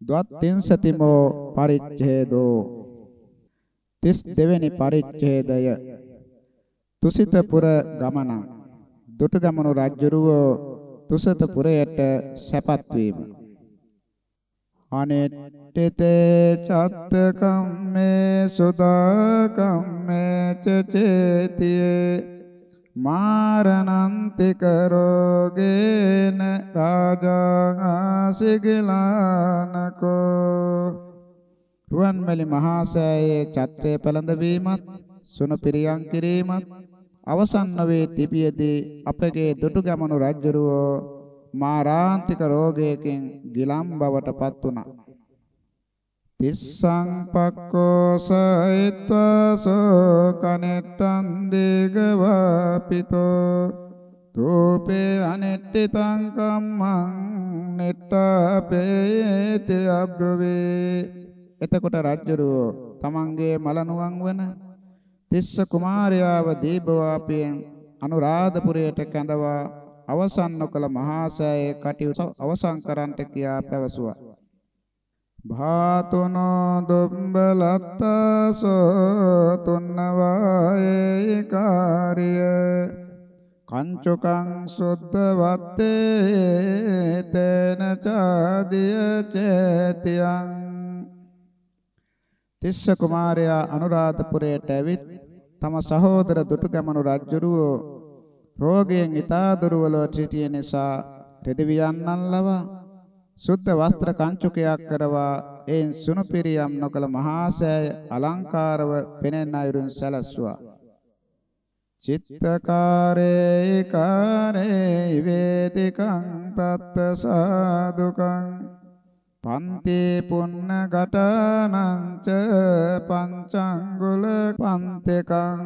ද්වත්තිංසතිමෝ පරිච්ඡේදෝ. 32 වෙනි පරිච්ඡේදය. තුසිතපුර ගමන. දුටුගැමුණු රජුරුව තුසිතපුරයට සැපත් වීම අනෙට්ඨිතේ චත්ත කම්මේ සුදා කම්මේ චේතියේ මාරණන්ති කරෝගේන රාජාං ආසිගලානකෝ රුවන්මැලි මහා සෑයේ ඡත්‍රය පළඳවීමත් සුනපිරියම් කිරීමත් අවසන් වේ තිබියදී අපගේ දුටුගැමුණු රජුරෝ මාරාන්තික රෝගයකින් ගිලම් බවටපත් වුණා. තිස්සං පක්කෝසයිත්වසෝ කනෙට්ටං දීගවාපිතෝ තෝපේ අනෙට්ටිතං කම්මං නෙට්ටපේති අබ්‍රවේ එතකොට රජුරෝ තමන්ගේ මලනුවන් වන තිස්ස කුමාරයාව දීපවාපයෙන් අනුරාධපුරයට කැඳවා අවසන් නොකළ මහා සෑයේ කටයුතු අවසන් කරන්නට කියා පැවසුවා. භාතුනෝ දුම්බලත්තසෝ තුන්නවායේ කාර්ය කංචුකං සුද්ධවත්තේ තේන චාදිය චේතියං. තිස්ස කුමාරයා අනුරාධපුරයට ඇවිත් තම සහෝදර දුටුගැමුණු රජුරුව රෝගයෙන් ඊතා දුර්වලව සිටිය නිසා රෙදිවියන්නන් ලවා සුද්ධ වස්ත්‍ර කංචුකයක් කරවා එයින් සුනුපිරියම් නොකල මහා සෑය අලංකාරව පෙනෙන අයුරින් සැලැස්සුවා චිත්තකාරේ කාරේ වේදිකං තත්ත සාදුකං පන්ති පුන්න ගටනං ච පංචංගුල පන්තකං.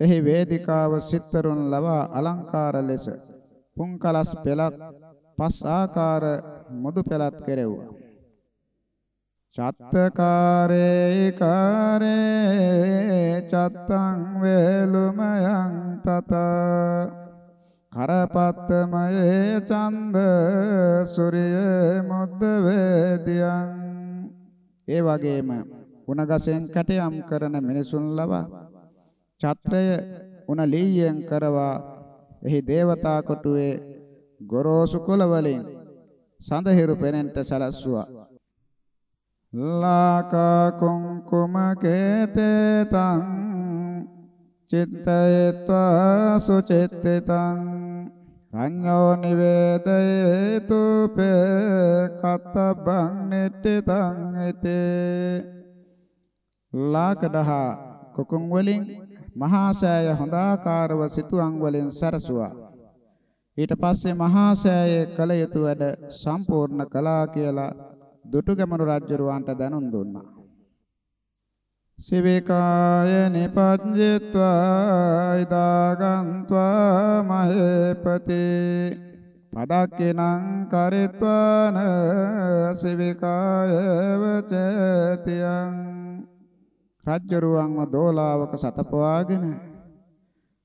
එහි වේදිකාව සිත්තරුන් ලවා අලංකාර ලෙස පුන්කලස් පෙලත් පස් ආකාර මුදු පෙලත් කෙරෙව්වා. චත්තකාරේ කාරේ චත්තං වේලුමයං තත. කරපත්තමයේ චන්ද සූර්ය මුද්ද වේදියං ඒ වගේම උණගසෙන් කැටයම් කරන මිනිසුන් ලවා ඡත්‍රය උණ ලීයෙන් කරවා එහි දේවතා කොටුවේ ගොරෝසු කුල වලින් සඳහිරු පෙනෙන්ට සලස්ුවා. ලාකා කුංකුම කේතේ තං චිත්තයත්වා සුචිත්තිතං අඤ්ඤෝ නිවේදයේතු පේ කත්තබං නිට්ඨිතං ඉතේ ලාකදහ කුකුම් වලින් මහා සෑය හොඳාකාරව සිතුවම් වලින් සරසුවා. ඊට පස්සේ මහා සෑයේ කල යුතු වැඩ සම්පූර්ණ කළා කියලා දුටුගැමුණු රජුරවන්ට දැනුම් දුන්නා. සිවිකාය නිපජ්ජත්වා ඉදාගන්්වා මහේපති පදක්කිනං කරිත්වාන සිවිකාය වචතියං රජ්ජරුවන්ව දෝලාවක සතපවාගෙන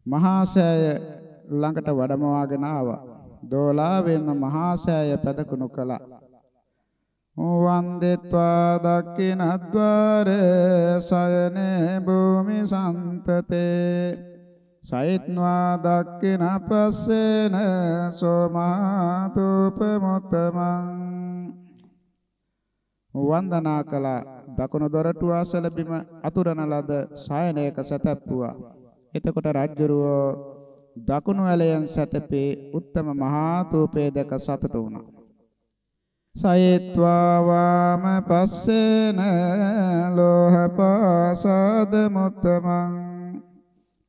මහා සෑය ළඟට වඩමවාගෙන ආවා. දෝලාවෙන් මහා සෑය පැදකුණු කළා. වන්දෙත්වා දක්කිනද්වාරේ සයනේ භූමි සන්තතේ සයිත්වා දක්කින පස්සේන සෝමාතුප මුත්තමං වන්දනා කළා දකුණු දොරටුව අසල බිම අතුරන ලද සයනයක සතප්පුවා එතකොට රජ්ජුරුව දකුණු ඇලයෙන් සතපේ උත්තම මහා තූපේ දැක සතුටු වුණා. සයත්වා වාම පස්සේන ලෝහපාසාද මුත්තමං.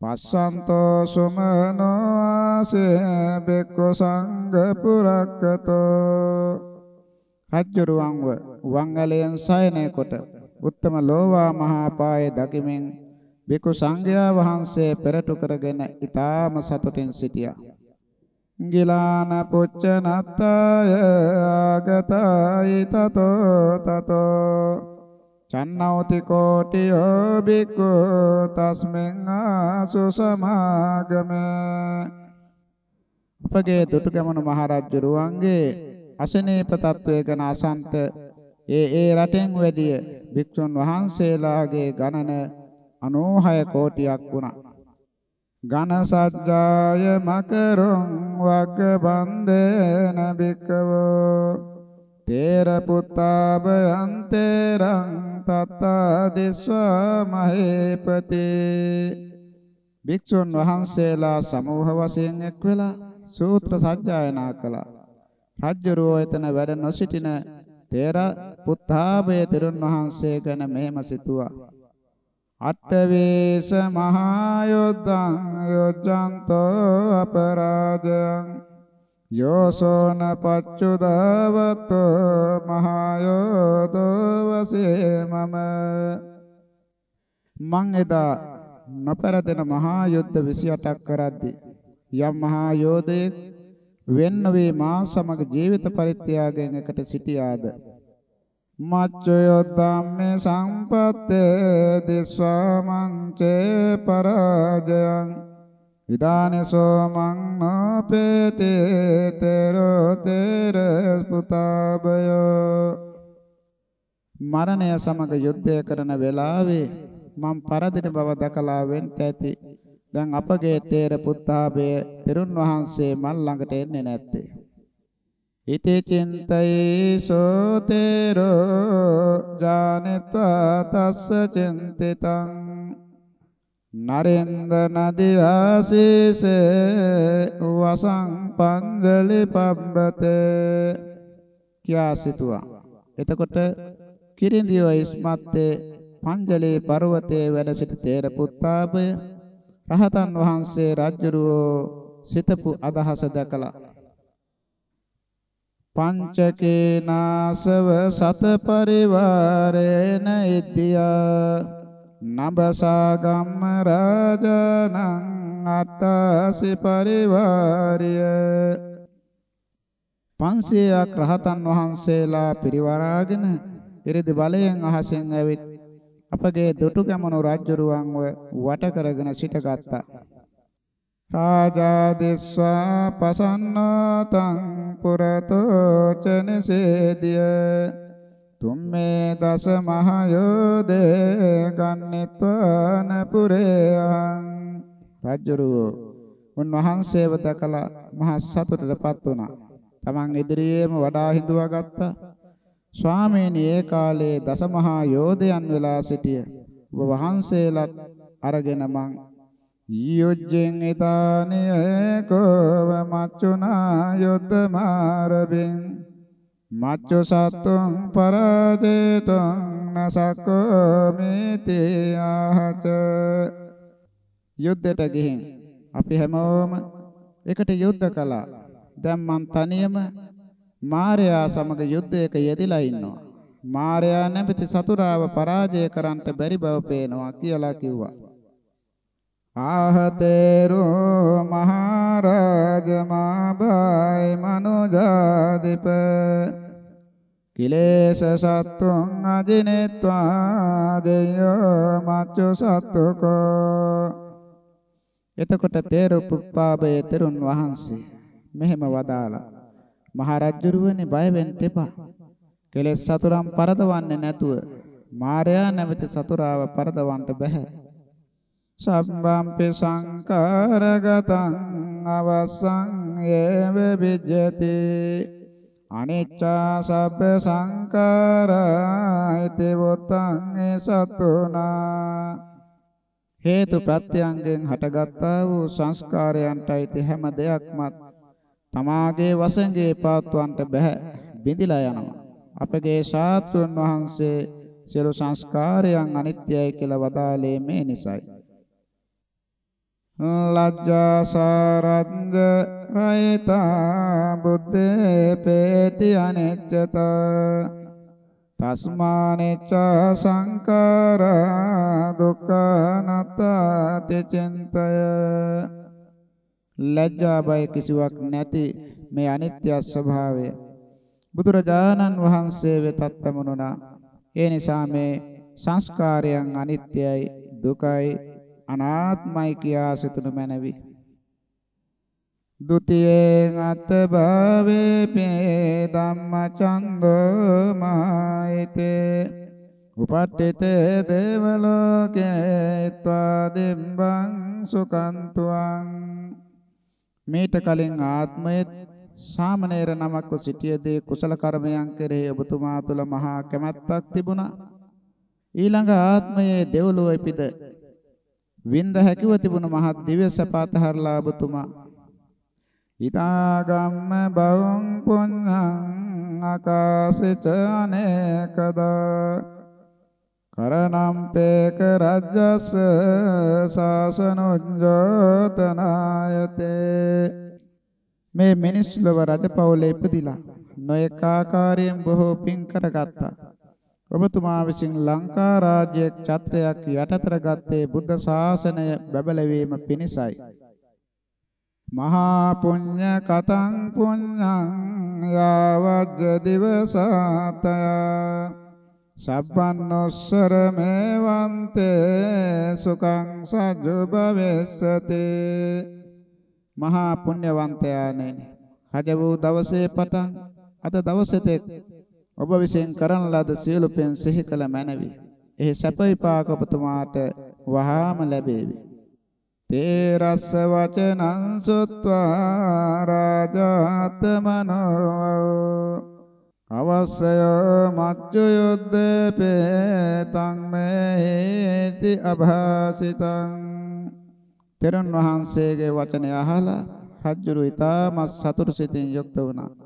පස්සන්තෝ සුමනෝ ආසේ බෙක්කෝ සංඝ පුරක්කතෝ. රජ්ජුරුවන්ව වංගලයෙන් සයනය කොට උත්තම ලෝවා මහා පායේ දකිමින් බිකු සංඝයා වහන්සේ පෙරටු කරගෙන ඊටාම සතුටින් සිටියා. ගිලාන පුච්ච නත්තාය ආගතයි තතෝ තතෝ. චන්නෝති කෝටියෝ බික්ඛු තස්මෙන් ආසු සමාගම. අපගේ දුටුගැමුණු මහරජුරුවන්ගේ අසනීප තත්වය ගැන අසන්ත ඒ ඒ රටෙන් වැඩිය භික්ෂුන් වහන්සේලාගේ ගණන 96 කෝටියක් වුණා. ඝන සජ්ජාය මකරං වග්ග බන්දේන බික්කවෝ තේර පුත්තාභයන්තරං තත්තා දිස්වා මහේපති භික්ෂුන් වහන්සේලා සමූහ වශයෙන් එක් වෙලා සූත්‍ර සජ්ජායනා කළා. රජ්ජුරුව එතන වැඩ නොසිටින තේර පුත්තාභය තෙරුන් වහන්සේ ගැන මෙහෙම සිතුවා. අට්ඨවේස මහා යොද්දං යොජ්ජන්තෝ අපරාජයං යෝසෝන පච්චුදවතෝ මහා යෝදෝ වසේ මම මං එදා නොපරදෙන මහා යුද්ධ 28ක් කරද්දී යම් මහා යෝධයෙක් වෙන්න වේ මා සමග ජීවිත පරිත්‍යාගයෙන් එකට සිටියාද? මච්චයෝ ධම්මේ සම්පත්තේ දිස්වා මංචේ පරාජයං විදානසෝ මං නපේතේ තෙරෝ තෙර පුතාබයෝ මරණය සමග යුද්ධය කරන වෙලාවේ මම පරදින බව දැකලා වෙන්න ඇති. දැන් අපගේ තේර පුත්තාබය තෙරුන් වහන්සේ මල් ළඟට එන්නේ නැත්තේ. ඉති චින්තයේ සෝතේරෝ ජානත්වා තස්ස චින්තිතං. නරෙන්ද නදිවාසීසේ වසං පංගලි පබ්බතේ. කියා සිතුවා. එතකොට කිරින්දියෝ ඉස්මත්තේ පංජලේ පර්වතයේ වැඩ සිට තේර පුත්තාපය රහතන් වහන්සේ රජුරෝ සිතපු අදහස දැකලා පංචකේනාසව සත පරිවාරේන ඉද්දියා නබසා ගම්ම රාජනං අට්ඨාසි පරිවාරිය. 500ක් රහතන් වහන්සේලා පිරිවරාගෙන ඉරිදි බලයෙන් අහසෙන් ඇවිත් අපගේ දොටු ගැමුණු රජුරුවන්ව වට කරගෙන සිටගත්තා. රාජා දිස්වා පසන්නෝ තං පුරතෝ චනසේදිය තුම්මේ දස මහයෝදේ ගන්නිත්වාන පුරේයං රජ්ජුරුව උන්වහන්සේව දැකලා මහා සතුටටපත් වුණා. තමන් ඉදිරියේම වඩා හිඳුවා ගත්තා. ස්වාමීනි ඒ කාලේ දසමහා යෝධයන් වෙලා සිටිය. ඔබ වහන්සේලාත් අරගෙන මං යොජ්ජෙන් ඊතානිය කෝව මච්චුනා යොද්ද මාරබින් මච්චු සත්තුං පරාජේතං නසකෝ මිති ආහච යුද්ධයට ගිහින් අපි හැමෝම එකට යුද්ධ කළා. දැන් මං තනියම මාර්යා සමග යුද්ධයක යෙදিলা ඉන්නවා. මාර්යා නැමැති සතුරාව පරාජය කරන්නට බැරි බව පේනවා කියලා කිව්වා. ආහතේරෝ මහරජ මාබයි මනුජාදිප කිලේශ සත්තුං අජිනෙත්වා දෙයෝ මච්චු සත්තුකෝ. එතකොට තේරු පුප්පාබේ තෙරුන් වහන්සේ මෙහෙම වදාලා මහරජුරුවනේ බය වෙන්න එපා. කෙලෙස් සතුරන් පරදවන්නේ නැතුව මාර්යා නැමැති සතුරාව පරදවන්න බෑ සම්බම්පි සංකාරගතං අවසං ඒව විජ්ජති. අනිච්චා සබ්බ සංකාරායිති වොතං සතුනා හේතු ප්‍රත්‍යංගෙන් හටගත්තා වූ සංස්කාරයන්ටයි හැම දෙයක්මත් තමාගේ වසඟේ පාත්වන්ට බෑ බිඳිලා යනවා. අපගේ ශාස්ත්‍රඥ වහන්සේ සියලු සංස්කාරයන් අනිත්‍යයි කියලා වදාළේ මේ නිසයි. ලජ්ජා සාරංජ රයිතා බුද්දේ පේති අනෙච්චත. තස්මානෙච්ච සංකාරා දුක්ඛනත්ති චින්තය. ලැජ්ජා බය කිසිවක් නැති මේ අනිත්‍ය ස්වභාවය. බුදුරජාණන් වහන්සේ වෙතත් පැමුණුණා. ඒ නිසා මේ සංස්කාරයන් අනිත්‍යයි දුකයි අනාත්මයි කියා සිතනු මැනවි. ဒ ුතියෙන් අත්භාවේ පේ ධම්මචන්දෝ මාය උපට්ඨිතේ දේවලෝකේ ත්වා දිම්බං සුකන්තුං මේට කලින් ආත්මයේ සාමණේර නමක්ව සිටියදී කුසල කර්මයන් කෙරෙහි ඔබතුමා තුළ මහා කැමැත්තක් තිබුණා. ඊළඟ ආත්මයේ දෙව්ලොව ඉපිද වින්ද හැකිව තිබුණු මහත් දිව්‍ය සපාත හරලා ඔබතුමා ඊතාගම්ම බවං පුඤ්ඤං ආකාශච අනේකදා. කරනම් පේක රජ්ජස් සාසනොජ්ජතනායතේ මේ මිනිස් ලොව රජපෞලේ ඉපදිලා නොඑක ආකාරයෙන් බොහෝ පින් කරගත්තා. ඔබතුමා විසින් ලංකා රාජ්‍යයේ ඡත්‍රයක් යටතර ගත්තේ බුද්ධ ශාසනය බැබලවීම පිණිසයි. මහා පුඤ්ඤ කතං පුඤ්ඤං යාවජ්ජ දිවසාතය. සබ්බන්නොස්සර මේවන්තේ සුඛං සජ්ජු භවෙස්සති මහා පුණ්‍යවන්තයාණෙනි රජ වූ දවසේ පටන් අද දවසට ඔබ විසින් කරන ලද සියලු පෙන් සිහි කළ මැනවි. එහි සැප විපාක ඔබතුමාට වහාම ලැබේවි. තේ රස්ස වචනං සුත්වා රාජාත්මනෝ. අවස්සය මච්චු යුද්ධේ තං මේති අභාසිතං. තෙරුන් වහන්සේගේ වචනය අහලා රජුරු ඊටමත් සතුටු සිතින් යුක්ත වුණා.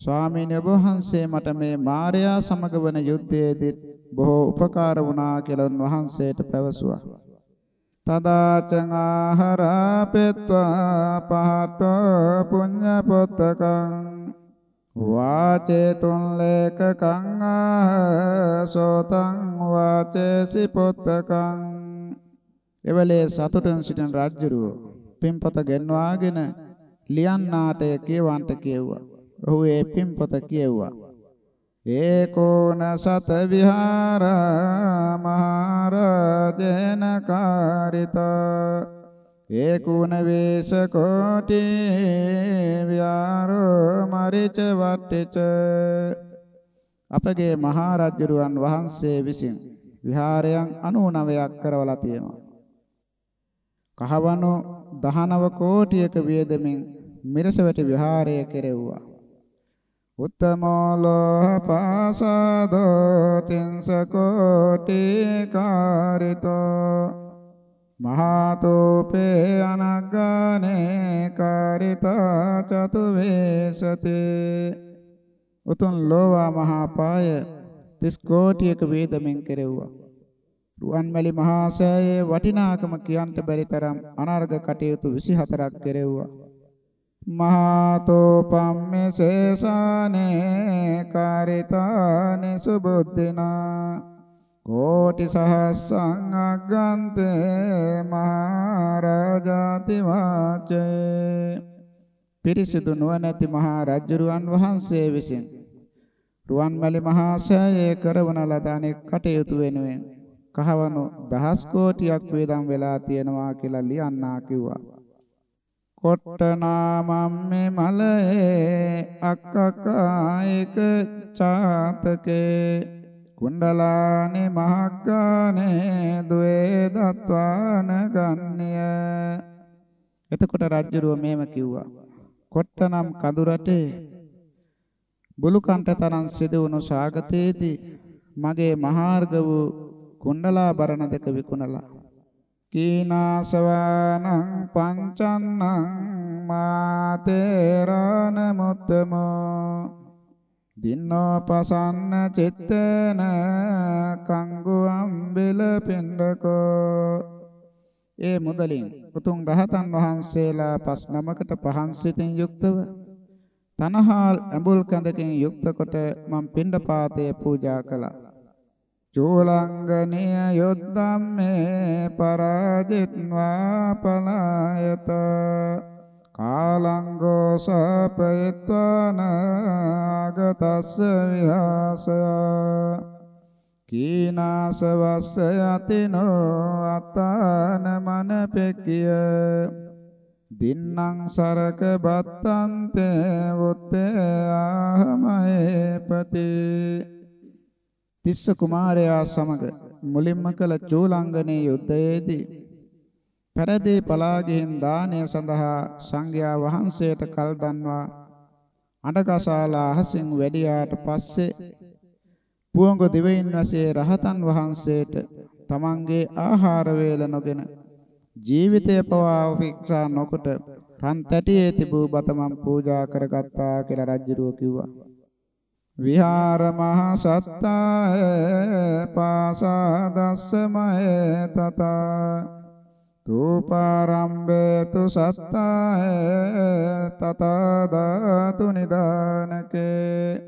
ස්වාමීන් වහන්සේ මට මේ මාර්යා සමග වන යුද්ධයේදී බොහෝ උපකාර වුණා කියලා උන්වහන්සේට පැවසුවා තදාචං ආහාරා පෙත්වා පහතෝ පුඤ්ඤ පොත්තකං වාචේ තුන් ලේකකං ආසෝතං වාචේසි පොත්තකං එවලේ සතුටෙන් සිටින රජුරුව පින්පත ගෙන්වාගෙන ලියන්නාට කියවන්ට කියෙව්වා. ඔහු ඒ පින්පත කියෙව්වා. ඒකෝන සත විහාරා මහරජන කාරිතා ඒකුණ වේශ කෝටි ව්‍යාරෝ මරිච වට්ටිච අපගේ මහා රජුරුවන් වහන්සේ විසින් විහාරයන් 99ක් කරවලා තියෙනවා. කහවණු 19 කෝටියක වියදමින් මිරසවැටි විහාරය කෙරෙව්වා. උත්තමෝලෝහ පාසාදෝ තින්ස කෝටි කාරිතෝ මහාතෝපේ අනග්ගානේ කාරිතා චතු වේසති උතුම් ලෝවා මහා පාය 30 කෝටියක වේදමින් කෙරෙව්වා. රුවන්මැලි මහා සෑයේ වටිනාකම කියන්ට බැරි තරම් අනර්ග කටයුතු 24ක් කෙරෙව්වා. මහතෝ පම්මේසේසානේ කාරිතානි සුබුද්ධිනා කෝටි සහස්සං අග්ගන්තේ මහරජාති වාචේ පිරිසිදු නුවණැති මහා රජුරුවන් වහන්සේ විසින් රුවන්මැලි මහා සෑයේ කරවන ලද අනෙක් කටයුතු වෙනුවෙන් කහවණු දහස් කෝටියක් වේදම් වෙලා තියෙනවා කියලා ලියන්නා කිව්වා. කොට්ටනාමම්මේ මලේ අක්කකායක චාතකේ කුණ්ඩලානි මහග්ගානේ දුවේ දත්වාන ගන්්‍ය එතකොට රජුරුව මේම කිව්වා. කොට්ටනම් කඳුරටේ බුලුකන්ට තරම් සිදුවුණු සාගතයේදී මගේ මහාර්ග වූ කුණ්ඩලා දෙක විකුණලා කීනාසවානං පංචන්නං මාතේරණ මුත්තමෝ දින්නෝ පසන්න චිත්තන කංගු අම්බෙල පින්දකෝ ඒ මුදලින් උතුම් රහතන් වහන්සේලා පස් නමකට පහන් සිතින් යුක්තව තනහාල් ඇඹුල් කඳකින් යුක්ත කොට මම පින්ඩපාතය පූජා කළා චූලංගනිය යොද්දම්මේ පරාජිත්වා පලායත කාලංගෝ සපයත්වාන ආගතස්ස විහාසය. කීනාස වස්ස යතිනෝ අතාන මන පෙක්කිය දින්නම් සරක බත්තන්තේ උත්තේ ආහමයේ පතේ තිස්ස කුමාරයා සමග මුලින්ම කළ චූලංගනේ යුද්ධයේදී පෙරදී පලා ගින් දානය සඳහා සංඝයා වහන්සේට කල් දන්වා අඬකසාලා අහසින් වැඩියාට පස්සේ පුවඟ දිවයින් වශයෙන් රහතන් වහන්සේට තමන්ගේ ආහාර වේල නොගෙන ජීවිතය පවා උපේක්ෂා නොකොට රන් තැටියේ තිබූ බතමන් පූජා කරගත්තා කියලා රජුරුව කිව්වා. විහාර මහ සත්තාය පාසාදස්සමය තතා තූපාරම්භේතු සත්තාය තතා ධාතු නිදානකේ.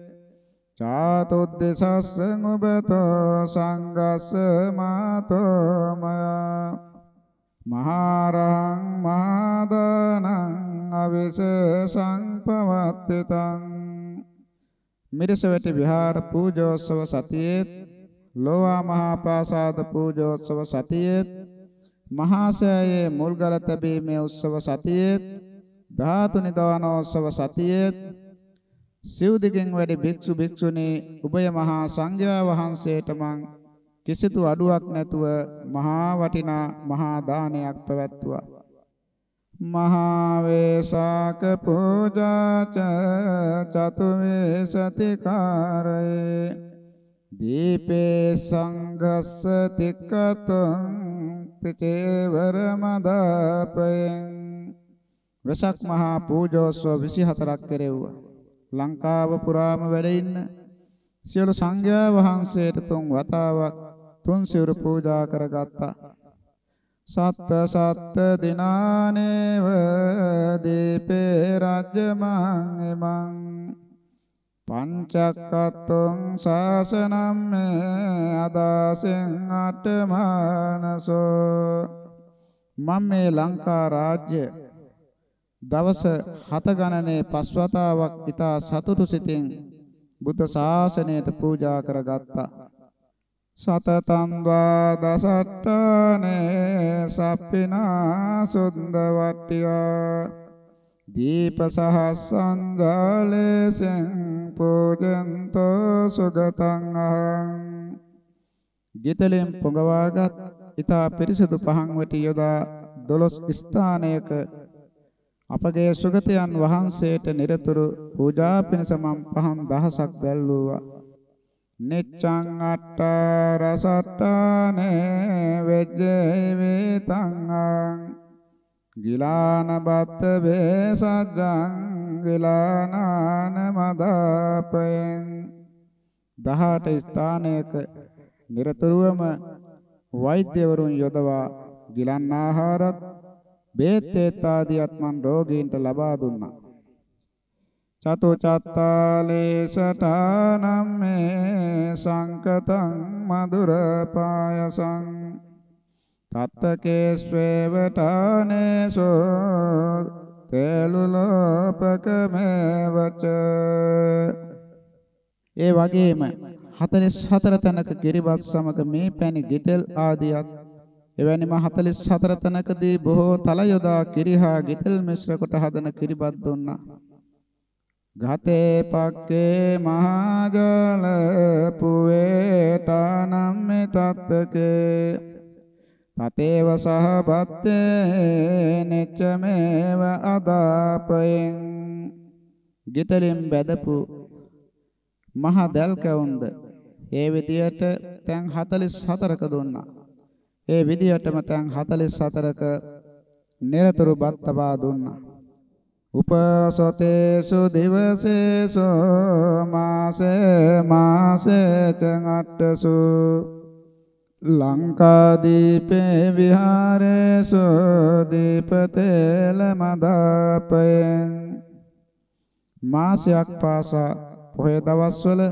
චාතුද්දසස්ස උබතෝ සංගස්ස මාතෝ මයා මහරහං මාදනං අවිශේෂං පවත්තිතං මිරිසවැටි විහාර පූජෝත්සව සතියේ ලෝවා මහා ප්‍රාසාද පූජෝත්සව සතියේ මහා සෑයේ මුල්ගල තැබීමේ උත්සව සතියේ ධාතු නිදානෝත්සව සතියේ සිව්දිගෙන් වැඩි භික්ෂු භික්ෂුණී උභය මහා සංඝයා වහන්සේට මං කිසිදු අඩුවක් නැතුව මහා වටිනා මහා දානයක් පැවැත්තුවා. මහා වේසාක පූජාච චතුවේ සතිකාරේ දීපේ සංඝස්ස තික්කතං තිචේවර මදාපයෙන් වෙසක් මහා පූජෝත්සව 24ක් කෙරෙව්වා. ලංකාව පුරාම වැඩ ඉන්න සියලු සංඝයා වහන්සේට තුන් වතාවක් තුන් සිවුරු පූජා කරගත්තා. සත්ත සත්ත දිනානේව දීපේ රජ්‍යමං එමං පංචක්කත්තුං ශාසනම් අදාසෙන් අටමානසෝ මම මේ ලංකා රාජ්‍ය දවස් 7 ගණනේ පස්වතාවක් ඊතා සතුටු සිතින් බුද්ධ ශාසනයට පූජා කරගත්තා. සතතං වා දසට්ඨානේ සප්පිනා සුන්ද වට්ටියා දීප සහස්සං ජාලේසෙන් පූජන්තෝ සුගතං අහං ගිතලෙන් පොඟවාගත් ඊතා පිරිසුදු පහන් වටි යොදා 12 ස්ථානයක අපගේ සුගතයන් වහන්සේට නිරතුරු පූජා පිණිස මම් පහන් දහසක් දැල්වුවා. නිච්ඡං අට්ඨ රසට්ඨානේ වෙජ්ජේ වේතං ගිලාන බත්ත වේසජ්ජං ගිලානාන මදාපයෙන් 18 ස්ථානයක නිරතුරුවම වෛද්‍යවරුන් යොදවා ගිලන් ආහාරත් බේත් ආදියත් මන් රෝගීන්ට ලබා දුන්නා. චතු චත්තාලේ සටානම් මේ සංකතං මధుර පායසං තත්තකේ ස්වේවටානේසෝ තේලුලෝපකමේවච ඒ වගේම 44 තැනක කිරිබත් සමග මේ පැණි ගිතෙල් ආදියත් එවැනිම 44 තැනකදී බොහෝ තල යොදා කිරිහා ගිතෙල් මිශ්‍ර කොට හදන කිරිබත් දුන්නා. ගතේ පක්කේ මහජල පුවේතානම් මේ තත්තකේ තතේව සහබත්තේ නෙච්චමේව අදාපයෙන්. ගිතලින් බැදපු මහ දැල් කැවුන්ද ඒ විදියට තැන් 44ක දුන්නා. ඒ විදියටම තැන් 44ක නිරතුරු බත් තබා දුන්නා. උපසතේසු දිවසේසු මාසේ මාසේ චංඅට්ඨසු ලංකාදීපේ විහාරේසු දීපතේල මදාපයෙන් මාසයක් පාසා පොහේ දවස්වල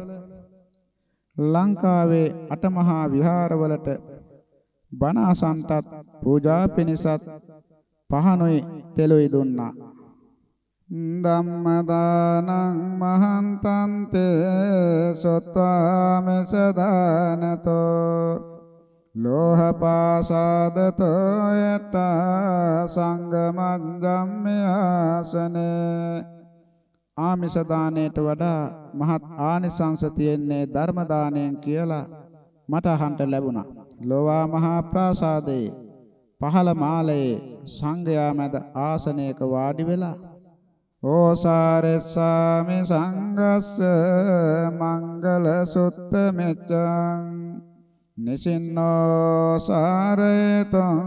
ලංකාවේ අටමහා විහාරවලට බණ අසන්ටත් පූජා පිණිසත් පහනොයි තෙලොයි දුන්නා. ධම්මදානං මහන්තන්තේ සොත්වාමසදානතෝ ලෝහපාසාදතෝ යත සංගමග්ගම්ම්‍යාසනේ ආමිෂ දාණයට වඩා මහත් ආනිසංස තියෙන්නේ ධර්ම දාණයෙන් කියලා මට අහන්න ලැබුණා. ලෝවා මහා ප්‍රාසාදයේ පහළ මාලයේ සංඝයා මැද ආසනයක වාඩි වෙලා ඕසාරෙස්සාමි සංගස්ස මංගල සුත්ත මෙච්ඡං නිසින්නෝ සාරේතං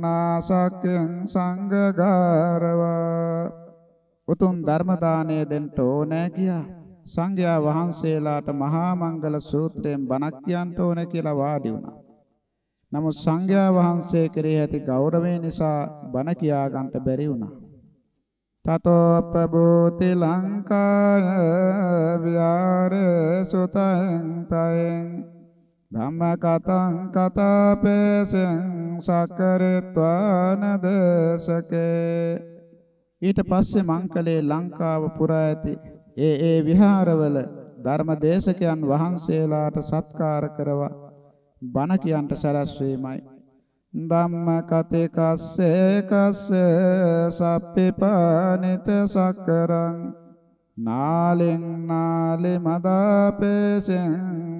නාසක්ඛං සංඝගාරවා උතුම් ධර්ම දානය දෙන්න ඕනෑ කියා සංඝයා වහන්සේලාට මහා මංගල සූත්‍රයෙන් බණක් කියන්න ඕන කියලා වාඩි වුණා. නමුත් සංඝයා වහන්සේ කෙරෙහි ඇති ගෞරවය නිසා බණ කියා ගන්නට බැරි වුණා. තතෝපබෝති ලංකාය විහාරේ සුතං තයෙන්. ධම්මකතං කතාපේසං සක්කරත්වාන දේශකේ. ඊට පස්සේ මංකලේ ලංකාව පුරා ඇති. ඒ ඒ විහාරවල ධර්ම දේශකයන් වහන්සේලාට සත්කාර කරවා. බණ කියන්ට සැලැස්වීමයි. ධම්ම කතේ කස්සේ කස්සේ සප්පිපානිත සක්කරං නාලෙන් නාලෙ මදාපේසෙන්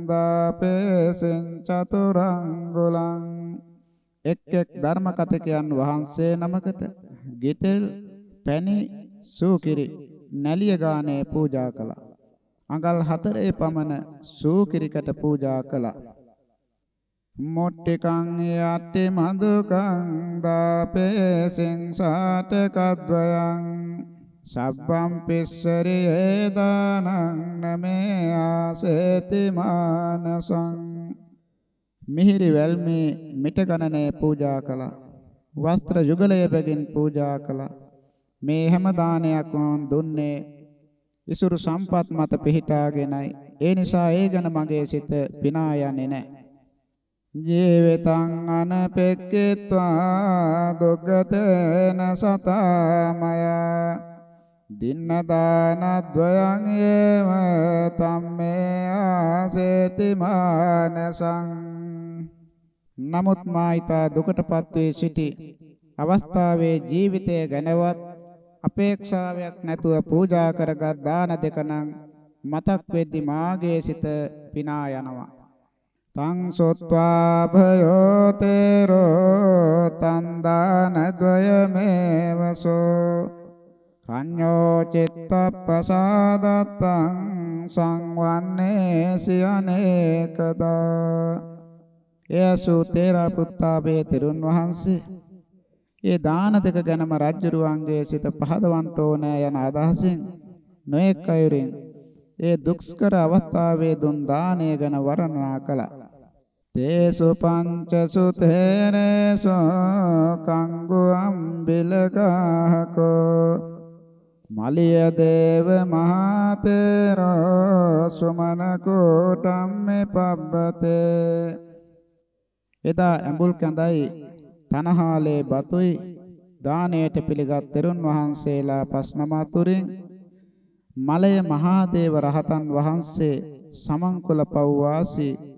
දාපේසෙන් චතුරංගුලං එක් එක් ධර්ම කතකයන් වහන්සේ නමකට ගිතෙල් පැණි සූකිරි නැලිය ගානේ පූජා කළා. අඟල් හතරේ පමණ සූකිරිකට පූජා කළා. මොට්ටිකං යට්ටි මදුකං දාපේසෙන් සාටකද්වයං සබ්බම් පිස්සරි හේදානං නමේ ආසේති මානසං මිහිරි වැල්මේ මිට ගණනේ පූජා කළා. වස්ත්‍ර යුගලය බැගින් පූජා කළා. මේ හැම දානයක්ම දුන්නේ ඉසුරු සම්පත් මත පිහිටාගෙනයි. ඒ නිසා ඒ ගැන මගේ සිත පිනා යන්නේ නැහැ. ජීවිතං අනපෙක්කෙත්වා දුග්ගතේන සතාමය. දින්න දානද්වයං ඒව තම්මේ ආසේති මානසං. නමුත් මායිතා දුකටපත් වේ සිටි අවස්ථාවේ ජීවිතය ගැනවත් අපේක්ෂාවක් නැතුව පූජා කරගත් දාන දෙක නම් මතක් වෙද්දි මාගේ සිත පිනා යනවා. තං සොත්වා භයෝ තේරෝ තන් දාන ද්වයමේවසෝ කඤ්ඤෝ චිත්තප්පසාදත්තං සංවන්නේ සියනේකදා එයසු තේරා පුත්තාබේ තෙරුන් වහන්සේ ඒ දාන දෙක ගැනම රජ්ජුරුවන්ගේ සිත පහදවන්න ඕනෑ යන අදහසින් නොඑක් අයුරින් ඒ දුක්ස්කර අවස්ථාවේ දුන් දානය ගැන වර්ණනා කළා. තේසු පංච සුතේනේසු කංගු අම්බිලගහකෝ මලිය දේව මහතේරෝ සුමන කෝටම්මේ පබ්බතේ එදා ඇඹුල් කඳයි තනහාලේ බතුයි දාණයට පිළිගත් තෙරුන් වහන්සේලා පස් නම අතුරින් මලය මහාදේව රහතන් වහන්සේ සමන්කුල පව්වාසී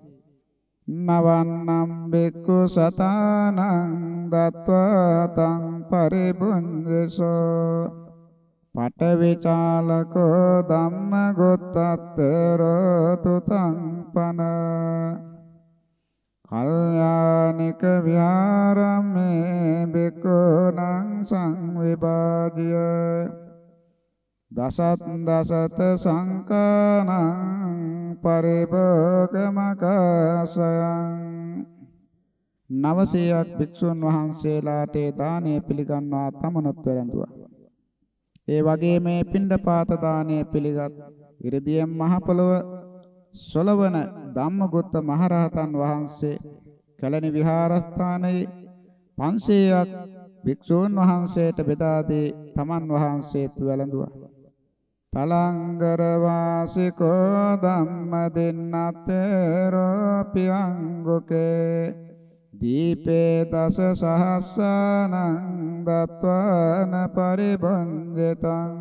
නවන්නම් බෙක්කු සතානං දත්වා තං පරිබුංජසෝ පටවිචාලකෝ ධම්ම ගොත්තතරෝ තුතං පන. කල්යානික විහාරම්මේ බෙක්කුණං සංවිභාජ්‍ය. දසත් දසත සංකානං පරිභෝගමකසයං නවසීයක් භික්ෂුන් වහන්සේලාට දානය පිළිගන්වා තමනුත් වැළඳුවා. ඒ වගේ මේ පිණ්ඩපාත දානය පිළිගත් ඉරදියෙන් මහ පොළව සොලවන ධම්මගුත්ත මහරහතන් වහන්සේ කැලණි විහාරස්ථානයේ 500ක් භික්ෂූන් වහන්සේට බෙදා දී තමන් වහන්සේත් වැළඳුවා. තලංගර වාසිකෝ ධම්ම දෙන්නතරෝ පියංගුකේ දීපේ දස සහස්සනං දත්වාන පරිබංජතං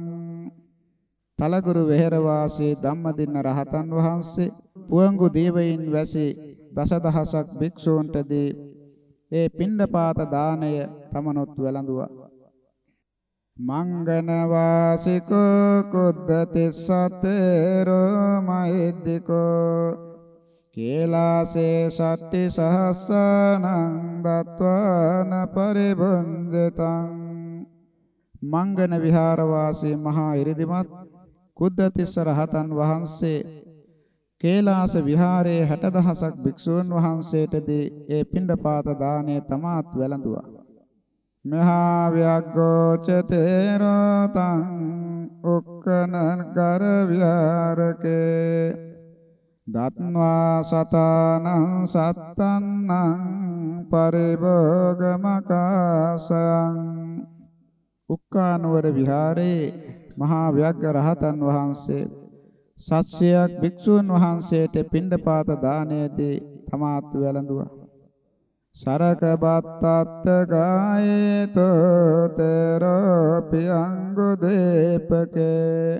තලගුරු වෙහෙර වාසී ධම්මදින්න රහතන් වහන්සේ පුවංගු දේවයින් වැසි දසදහසක් භික්ෂූන්ට දී ඒ පින්ඩපාත දාණය තමනොත් වැළඳුවා. මංගන වාසිකෝ කුද්දති සතරෝ මහිද්దికෝ කේලාසේ සට්ටි සහස්සනං දත්වාන පරිබුංජතං මංගන විහාරවාසී මහා ඉරිදිමත් කුද්දතිස්ස රහතන් වහන්සේ කේලාස විහාරයේ 60000ක් භික්ෂූන් වහන්සේටදී ඒ පිණ්ඩපාත දාණය තමාත් වැළඳුවා. මහා ව්‍යග්ගෝච තේරතං උක්කනං කර විහාරකේ දත්වා සතානං සත්තන්නං පරිභෝගමකාසයන් උක්කානුවර විහාරයේ මහා ව්‍යග්ග රහතන් වහන්සේ සත්‍යයක් භික්ෂූන් වහන්සේට පිණ්ඩපාත දානයේදී තමාත් වැළඳුවා. සරක බත්තත් ගායතෝ තරෝපි අංගු දීපකේ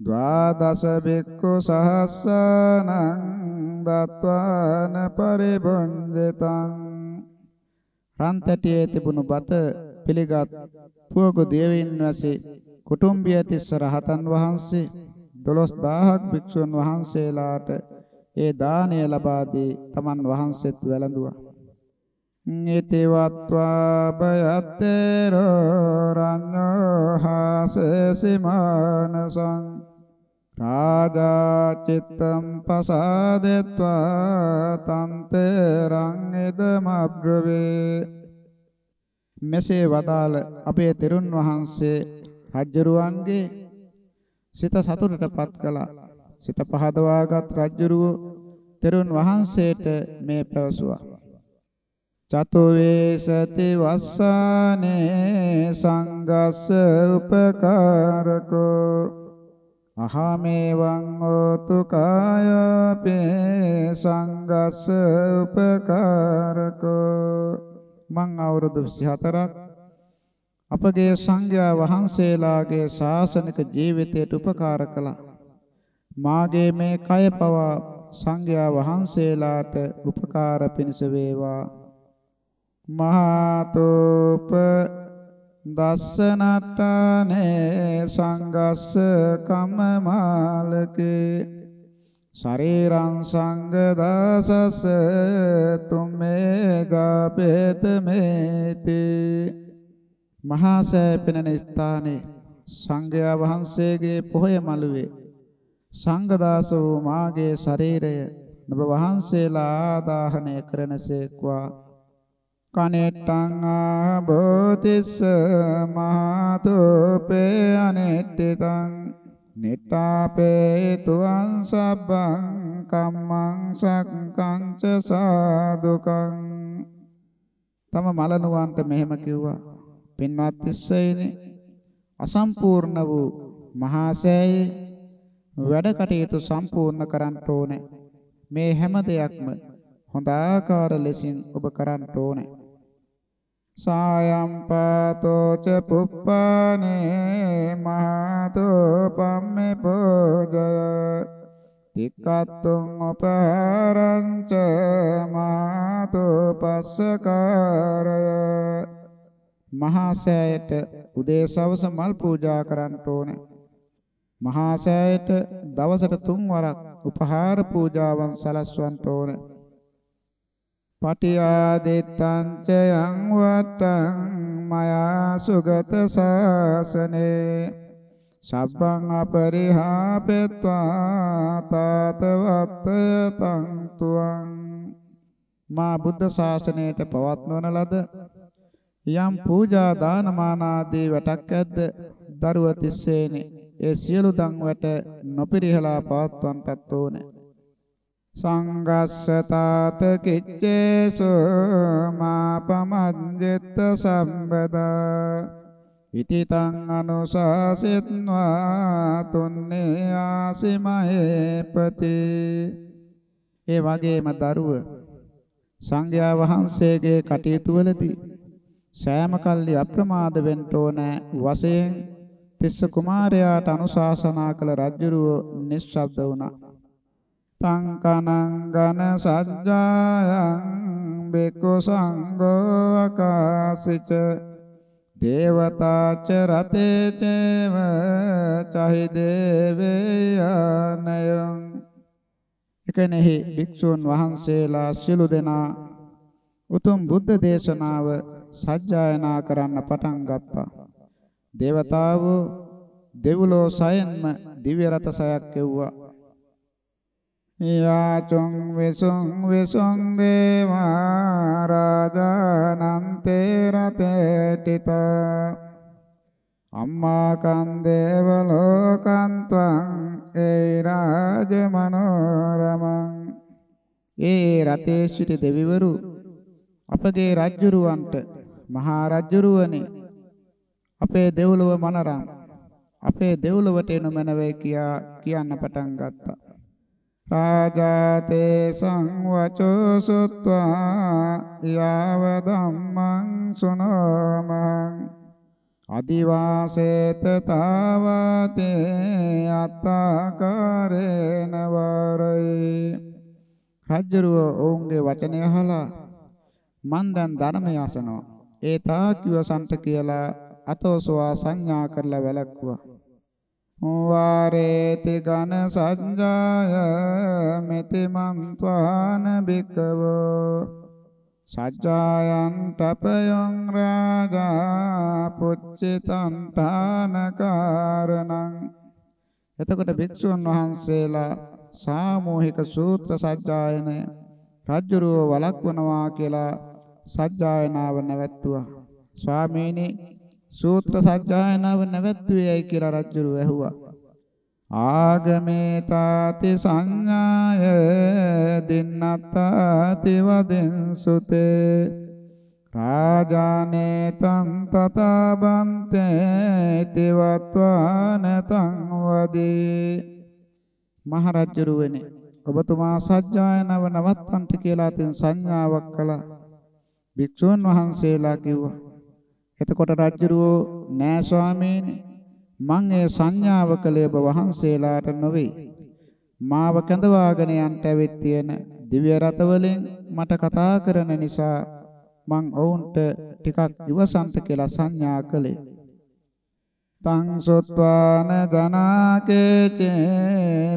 ද්වාදස බික්ඛු සහස්සනං දත්වාන පරිබුංජතං රන්තටියේ තිබුණු බත පිළිගත් පුවගු දේවින් වැසි කුටුම්බිය තිස්ස රහතන් වහන්සේ 12000ක් භික්ෂුන් වහන්සේලාට ඒ දාණය ලබා දී තමන් වහන්සේත් වැළඳුවා. ඉතිවත්වා බයත්තේරෝ රඤ්ඤෝ හාසසිමානසං රාජා චිත්තම් පසාදෙත්වා තන්තේරං ඉදමබ්‍රවේ මෙසේ වදාළ අපේ තෙරුන් වහන්සේ රජ්ජරුවන්ගේ සිත සතුටටපත් කළා. සිත පහදවාගත් රජ්ජරුව තෙරුන් වහන්සේට මේ පැවසුවා. චතු වේසති වස්සානේ සංගස්ස උපකාරකෝ අහමේවං ඕතු කායපේ සංගස්ස උපකාරකෝ මං අවුරුදු 24ක් අපගේ සංඝයා වහන්සේලාගේ ශාසනික ජීවිතයට උපකාර කළා. මාගේ මේ කය පවා සංඝයා වහන්සේලාට උපකාර පිණිස වේවා. මහතෝප දස්සනට්ටනේ සංගස්ස කම්මාලකේ ශරීරං සංගදාසස තුම්මේ ගාපේත මේතේ මහා සෑය පෙනෙන ස්ථානයේ සංඝයා වහන්සේගේ පොහොය මළුවේ සංඝදාස වූ මාගේ ශරීරය නුඹ වහන්සේලා ආදාහනය කරනසේක්වා කනෙට්ටං ආභෝතිස්ස මහතෝපේ අනෙට්ටිතං නිට්ඨාපේ තුං සබ්බං කම්මං සක්කං ච සාදුකං තම මලනුවන්ට මෙහෙම කිව්වා පින්වත් තිස්සයිනේ අසම්පූර්ණ වූ මහා සෑයේ වැඩ කටයුතු සම්පූර්ණ කරන්න ඕනේ. මේ හැම දෙයක්ම හොඳ ආකාර ලෙසින් ඔබ කරන්න ඕනේ. සායම් පාතෝ ච පුප්පානේ මහතෝ පම්මේ පෝජය තික්කත්තුං උපහරංච මාතෝ පස්සකාරය මහා සෑයට උදේ සවස මල් පූජා කරන්න ඕනේ. මහා සෑයට දවසට තුන් වරක් උපහාර පූජාවන් සලස්වන්න ඕනේ. පටිආදිත්තං ච යං වට්ටං මයා සුගත සාසනේ සබ්බං අපරිහාපෙත්වා තාතවත්තය තං තුං මා බුද්ධ ශාසනයට පවත්වන ලද යම් පූජා දානමාන ආදී වැටක් ඇද්ද දරුව තිස්සේනේ ඒ සියලු දන් වැට නොපිරිහලා පවත්වන්නටත් ඕනේ සංගස්සතාත කිච්චේසු මාපමඤ්ජිත සම්බදා ඉතිතං අනුශාසිත්වා තුන්නේ ආසිමහේපති ඒ වගේම දරුව සංඝයා වහන්සේගේ කටයුතු වලදී සෑම කල්ලි අප්‍රමාද වෙන්න ඕන වශයෙන් තිස්ස කුමාරයාට අනුශාසනා කළ රජුරුව නිශ්ශබ්ද වුණා. තං කනං ඝන සජ්ජායං බෙකෝ සංඝෝ ආකාසිච දේවතාච රතේ චේව චහි දේවයානයං එකෙනෙහි භික්ෂූන් වහන්සේලා සිළු දෙනා උතුම් බුද්ධ දේශනාව සජ්ජායනා කරන්න පටන් ගත්තා. දේවතාවෝ දෙව්ලෝ සයන්ම දිව්‍ය රත සයක් කෙව්වා. යාචුං විසුං විසුං දේවා රාජානන්තේ රතේටිතා අම්මා කන්දේව ලෝකන්තං ඒ රාජ මනෝරමං ඒ රතේ සිටි දෙවිවරු අපගේ රජ්ජුරුවන්ට මහා රජ්ජුරුවනි අපේ දෙව්ලොව මනරම් අපේ දෙව්ලොවට එනු මැනවේ කියා කියන්න පටන් ගත්තා. රාජාතේ සංවචෝ සුත්වා යාව ධම්මං සුනෝමං අදිවාසේත තාවතේ අත්තාකාරේන වරයි. රජ්ජරුව ඔවුන්ගේ වචනය අහලා මන් දැන් ධර්මය අසනවා. ඒ තා කිවසන්ට කියලා අතෝසවා සංඥා කරලා වැළක්වුවා. වාරේති ඝන සංජාය මෙති මන්ත්වාන බිකවෝ සජ්ජායන් තපයං රාජා පුච්චිතං තානකාරණං එතකොට භික්ෂුන් වහන්සේලා සාමූහික සූත්‍ර සජ්ජායනය රජ්ජුරුව වළක්වනවා කියලා සජ්ජායනාව නැවැත්තුවා. ස්වාමීනි සූත්‍ර සජ්ජායනාව නැවැත්තුවේයි කියලා රජ්ජුරුව ඇහුවා. ආගමේ තාති සංඥාය දින්නත්තාති වදෙන් සුතේ. රාජානේ තං තතබන්තේ තිවත්වාන තං වදී මහරජුරුවනි ඔබතුමා සජ්ජායනව නවත්තන්ට කියලා තින් සංඥාවක් කළා. භික්ෂුන් වහන්සේලා කිව්වා එතකොට රජුරුවෝ නෑ ස්වාමීනි මං ඒ සංඥාව කළේ ඔබ වහන්සේලාට නොවේ. මාව කැඳවාගෙන යන්ට ඇවිත් තියෙන දිව්‍ය රත වලින් මට කතා කරන නිසා මං ඔවුන්ට ටිකක් ඉවසන්ත කියලා සංඥා කළේ. තං සොත්වාන ජනාකේචේ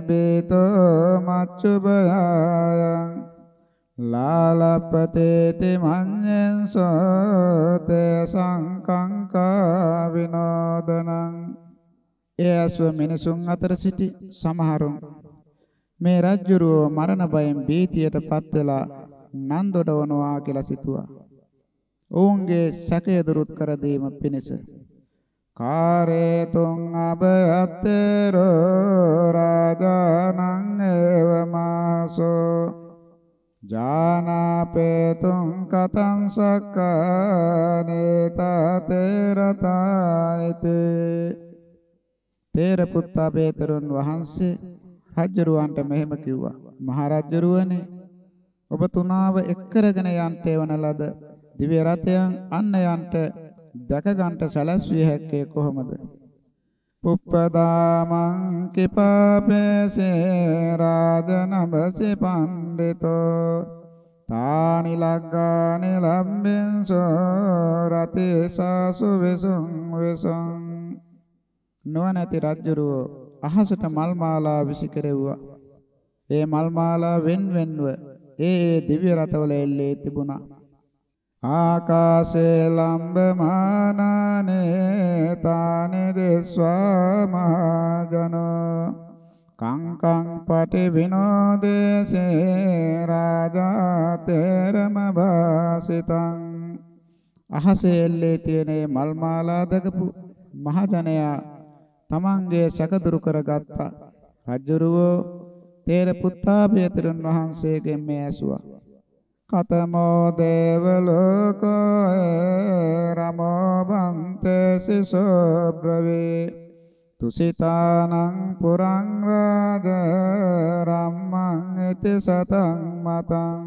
බේතෝ මච්චුබයං ලාලපතේති මඤ්ඤං සෝතේ සංකංකා විනෝදනං ඒ ඇස්ව මිනිසුන් අතර සිටි සමහරුන් මේ රජ්ජුරුව මරණ බයෙන් බීතියටපත් වෙලා නන්දොඩවනවා කියලා සිතුවා. ඔවුන්ගේ සැකය දුරුත් කර දීම පිණිස. කාරේ තුං අබයතරෝ රාජානං එවමාසෝ. ජානාපේතුං කතං සක්කානේ තාතේරතායිතේ තේර පුත්තා පේතරුන් වහන්සේ රජ්ජරුවන්ට මෙහෙම කිව්වා. මහරජ්ජරුවනේ ඔබ තුනාව එක් කරගෙන යන්ට එවන ලද දිව්‍ය රථයන් අන්න යන්ට දැක ගන්නට සැලැස්විය හැක්කේ කොහොමද? පුප්පදාමං කිපාපේසේ රාජනබසේ පණ්ඩිතෝ තානි ලග්ගානි ලම්බෙන්සෝ රතේ සාසු වෙසුං වෙසුං නොනැති රජ්ජුරුව අහසට මල් මාලා විසිකරෙව්වා. ඒ මල් මාලා වෙන් වෙන්ව ඒ ඒ දිව්‍ය රතවල එල්ලේ තිබුණා. ආකාශේ ලම්බමානානේ තානේ දෙස්වා මහජනෝ කංකං පටි විනෝදේසේ රාජා තේරම භාසිතං අහසේ එල්ලේ තියෙන මල් මාලා දකපු මහජනයා තමන්ගේ සැක දුරු කරගත්තා. රජුරුවෝ තේර පුත්තාභේතරන් වහන්සේගෙන් මේ ඇසුවා. කතමෝ දේව ලෝකෝ රමෝ බන්තේ සිසෝ බ්‍රවේ තුසිතානං පුරං රාජ රම්මං ඉති සතං මතං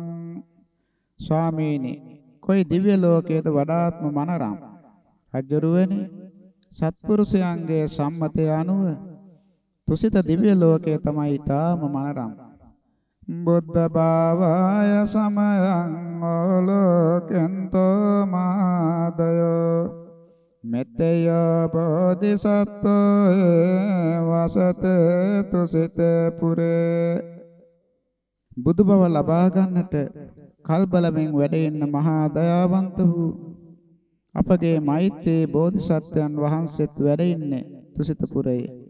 ස්වාමීනි කොයි දිව්‍ය ලෝකයේද වඩාත්ම මනරම්? රජුරුවනි සත්පුරුෂයන්ගේ සම්මතය අනුව තුසිත දිව්‍ය ලෝකයේ තමයි ඊටාම මනරම්. බුද්ධ භාවය සමයං ඕලෝකෙන්තෝ මාදයෝ. මෙත්තය බෝධිසත්වෝ වසත තුසිත පුරේ. බුදු බව ලබා ගන්නට කල්බලමින් වැඩ ඉන්න මහා දයාවන්ත වූ අපගේ මෛත්‍රී බෝධිසත්වයන් වහන්සේත් වැඩ ඉන්නේ තුසිතපුරයේ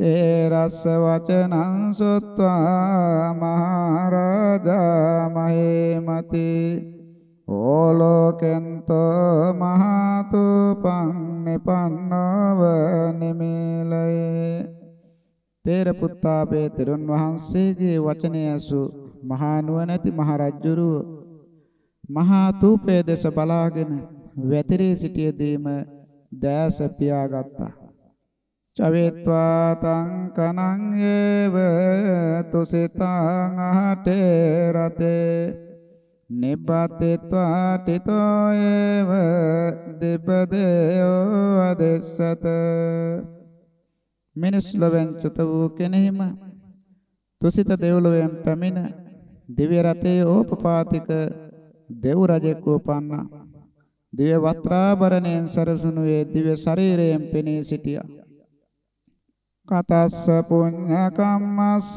තේරස්ස වචනං සොත්වා මහරජා මහේමති. ඕලෝකෙන්තෝ මහතුපං නිපන්නව නිමේලයේ. තේර පුත්තාපේ තෙරුන් වහන්සේගේ වචනය ඇසු මහා නුවණැති මහරජුරුව මහා තූපයේ දෙස බලාගෙන වැතිරී සිටියදීම දෑස පියාගත්තා. චවේත්වා තං කනං ඒව තුසිතං අහටේ රතේ. නිබ්බතේत्वा තිතෝ ඒව දෙබදේයෝ අදෙස්සත. මිනිස් ලොවෙන් චුත වූ කෙනෙහිම තුසිත දෙව්ලොවෙන් පැමිණ දිව්‍ය රතේ ඕපපාතික දෙව් රජෙක් උපන්නා දිව්‍ය වස්ත්‍රාභරණයෙන් සරසුණුවේ දිව්‍ය ශරීරයෙන් පෙනී සිටියා. කතස්ස පුඤ්ඤ කම්මස්ස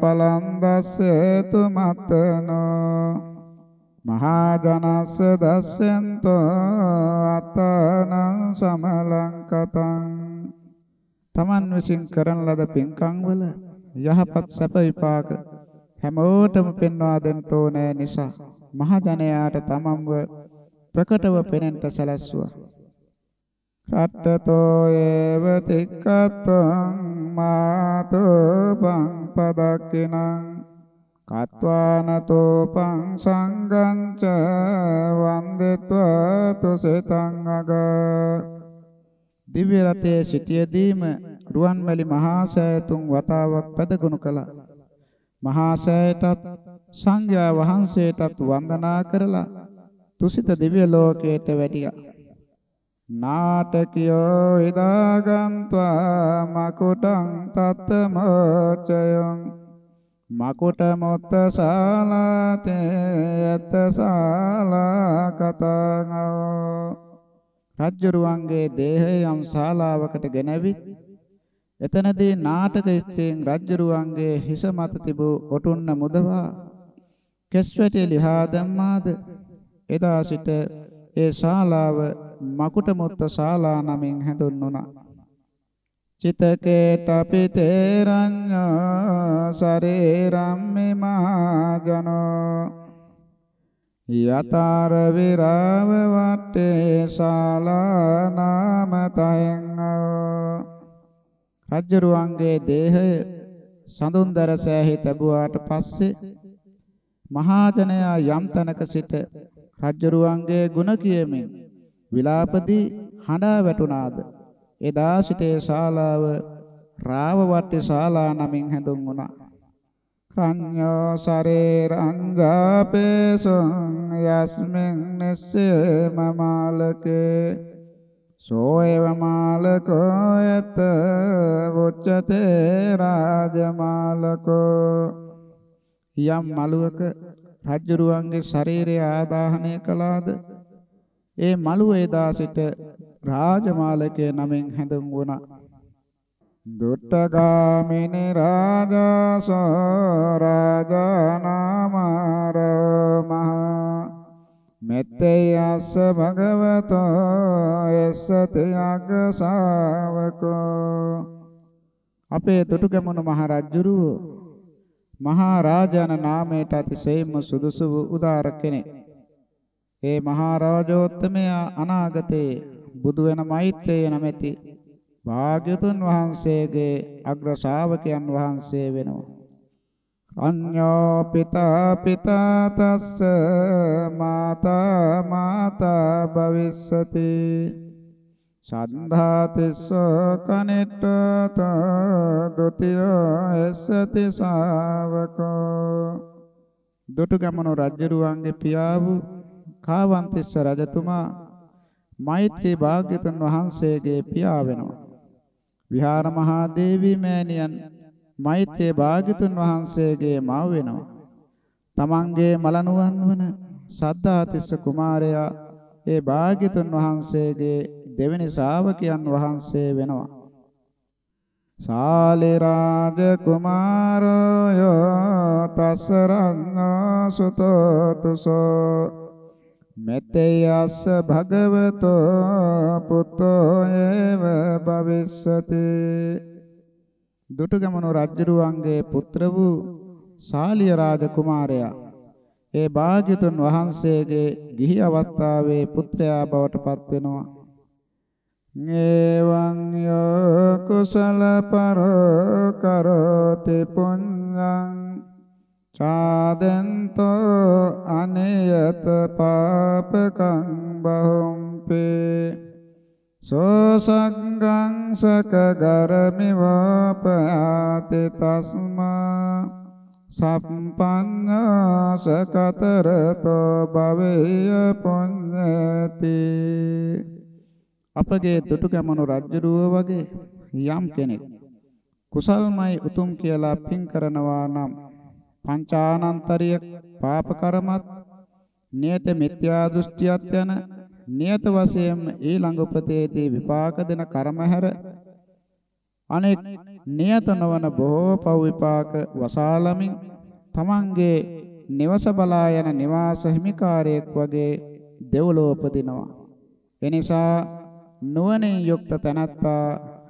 පලන්දස්ස තුමත්තනෝ මහා ජනස්ස දස්සෙන්තෝ අතනං සමලංකතං තමන් විසින් කරන ලද පින්කම් වල යහපත් සැප විපාක හැමෝටම පෙන්වා දෙන්න ඕනේ නිසා මහා ජනයාට තමන්ව ප්‍රකටව පෙනෙන්න සැලැස්සුවා. රට්ටතෝ ඒව තික්කත්වං මාතෝ පං පදක්කිනං කත්වානතෝ පං සංගංච වන්දෙත්වා තුසිතං අග දිව්‍ය රතේ සිටියදීම රුවන්වැලි මහා සෑතුන් වතාවක් පැදගුණ කළා. මහා සෑයටත් සංඝයා වහන්සේටත් වන්දනා කරලා තුසිත දිව්‍ය ලෝකයට වැඩියා නාටකියෝ ඉදාගන්්වා මකුටං තත්තමෝචයං මකුට මොත්ත ශාලාතේ යත ශාලා කතං රජ්ජරුවන්ගේ දේහය යම් ශාලාවකට ගෙනවිත් එතනදී නාටක ස්ත්‍රීන් රජ්ජරුවන්ගේ හිස මත තිබූ ඔටුන්න මුදවා කෙස්වැටි ලිහා දැම්මාද? එදා සිට ඒ ශාලාව මකුට මුත්ත ශාලා නමින් හැඳුන්වුණා. චිතකේ තපිතේරඤ්ඤෝ සරේරම්මි මහජනෝ යතර විරාව වට්ටේ ශාලා නාම තයං රජ්ජරුවන්ගේ දේහය සඳුන්දර සෑහි තැබුවාට පස්සේ මහජනයා යම් තැනක සිට රජ්ජරුවන්ගේ ගුණ කියමින් විලාපදී හඬා වැටුණාද? එදා සිටේ ශාලාව රාවවට්ටි ශාලා නමින් හැඳුන්වුණා. රඤ්ඤෝ සරේ රංගාපේසං යස්මින් නිස්සේ මමාලකේ සෝයව මාලකෝ යත වොච්චතේ රාජමාලකෝ යම් මලුවක රජ්ජුරුවන්ගේ ශරීරය ආදාහනය කළාද? ඒ මළුව එදා සිට රාජමාලකය නමින් හැඳුන්වුණා. දුට්ටගාමිනි රාජසෝ රාජානාමාර මහා මෙත්තේයස්ස භගවතෝ එස්සති අග්ග ශාවකෝ. අපේ දුටුගැමුණු මහ රජුරුව මහා රාජාන නාමයට අතිශයින්ම සුදුසු වූ උදාර කෙනෙක්. ඒ මහා රාජෝත්තමයා අනාගතයේ බුදු වෙන මෛත්‍රේය නැමැති භාග්‍යතුන් වහන්සේගේ අග්‍ර ශ්‍රාවකයන් වහන්සේ වෙනවා. අඤ්ඤෝ පිතා පිතා තස්ස මාතා මාතා භවිස්සති සන්ධාතිස්සෝ කනිට්ඨත ဒ ුතියෝ එස්සති ශාවකෝ දුටුගැමුණු රජුරුවන්ගේ පියා වූ කාවන්තිස්ස රජතුමා මෛත්‍රී භාග්‍යතුන් වහන්සේගේ පියා වෙනවා. විහාර මහා දේවී මෑණියන් මෛත්‍රී භාග්‍යතුන් වහන්සේගේ මව වෙනවා. තමන්ගේ මලනුවන් වන සද්ධාතිස්ස කුමාරයා ඒ භාග්‍යතුන් වහන්සේගේ දෙවෙනි ශ්‍රාවකයන් වහන්සේ වෙනවා. සාලි රාජ කුමාරයෝ තස්ස රඤ්ඤෝ සුතෝ තුසෝ මෙතේයස්ස භගවතෝ පුත්තෝ ඒව භවිස්සති. දුටුගැමුණු රජුරුවන්ගේ පුත්‍ර වූ සාලිය රාජ කුමාරයා ඒ භාග්‍යතුන් වහන්සේගේ ගිහි අවස්ථාවේ පුත්‍රයා බවට පත් වෙනවා. නේවං යෝ කුසල පරෝ කරෝති පුඤ්ඤං චාදන්තෝ අනියත පාපකං බහුම්පේ. සෝසංගං සකගරමිවපයාති තස්මා. සම්පන්නස කතරතෝ භවේය පුඤ්ඤති. අපගේ දුටුගැමුණු රජුරුව වගේ යම් කෙනෙක් කුසල්මයි උතුම් කියලා පින් කරනවා නම් පංචානන්තරිය පාප කර්මත් නියත මිත්‍යා දෘෂ්ටියත් යන නියත වශයෙන්ම ඊළඟ උපතේදී විපාක දෙන කර්ම හැර අනෙක් නියත නොවන බොහෝ පව් විපාක වසාලමින් තමන්ගේ නිවස බලා යන නිවාස හිමිකාරයෙක් වගේ දෙව්ලොව උපදිනවා එනිසා නුවණින් යුක්ත තැනැත්තා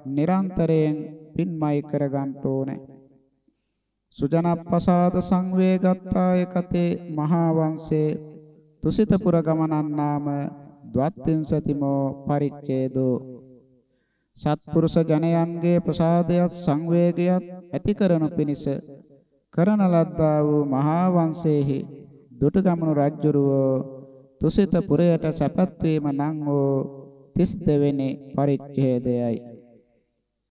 නිරන්තරයෙන් පින්මයි කරගන්න ඕනේ. සුජනප්පසාද සංවේගත්තාය කතේ මහා වංශේ තුසිතපුර ගමනන් නාම ද්වත්තිංසතිමෝ පරිච්ඡේදෝ සත්පුරුෂ ජනයන්ගේ ප්‍රසාදයත් සංවේගයත් ඇති කරනු පිණිස කරන ලද්දා වූ මහා වංශයේහි දුටුගැමුණු රජුරුව තුසිත පුරයට සැපත් වීම නම් වූ 32 වෙනි පරිච්ඡේදයයි.